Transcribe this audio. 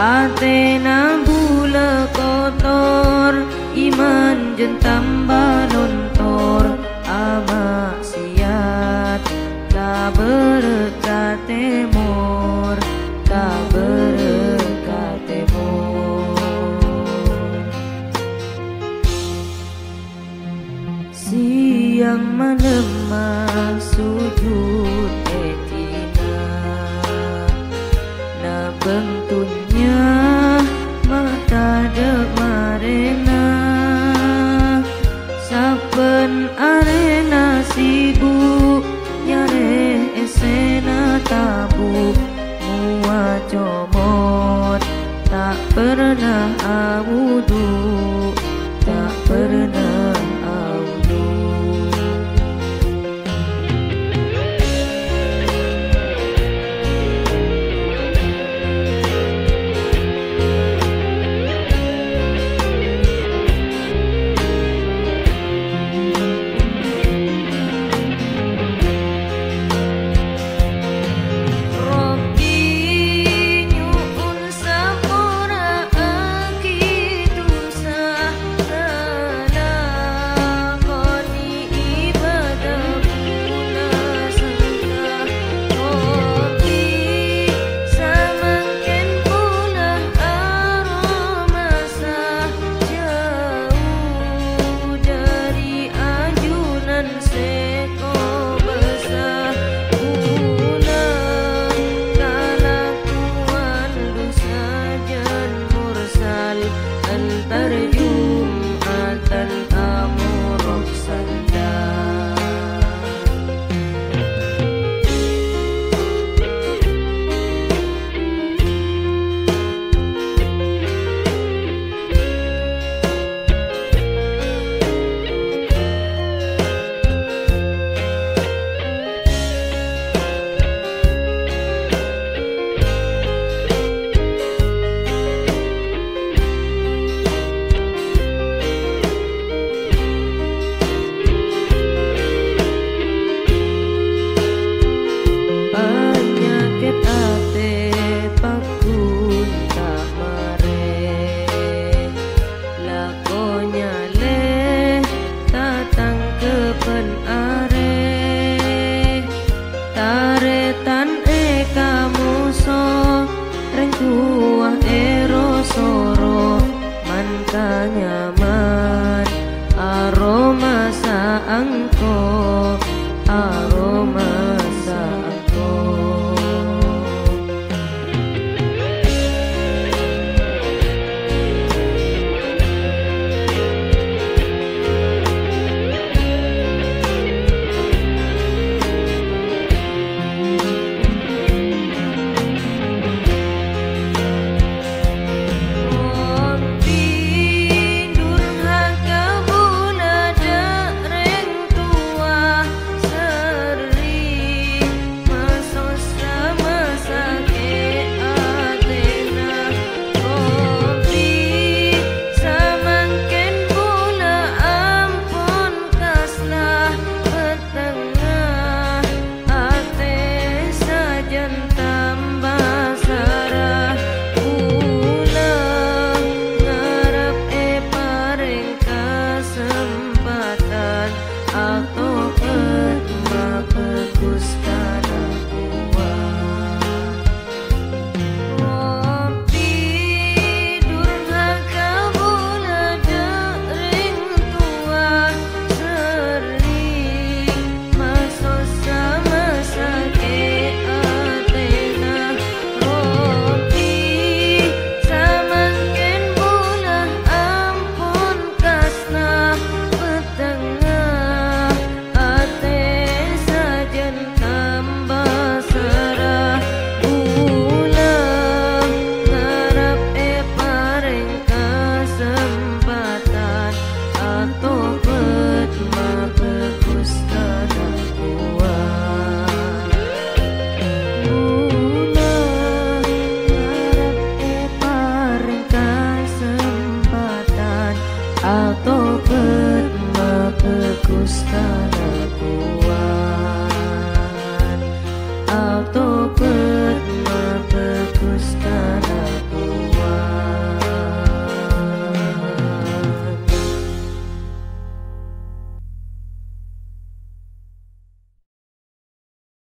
Atena bule kotor Iman jentam balontor Amaksiat Tak berkat mor Tak berkat mor Siang malam masujud. arena saben arena sibuk nyare esena tabu muajo kanyaman aroma Aroma saangko Aroma atau pernah ke kustana kuat.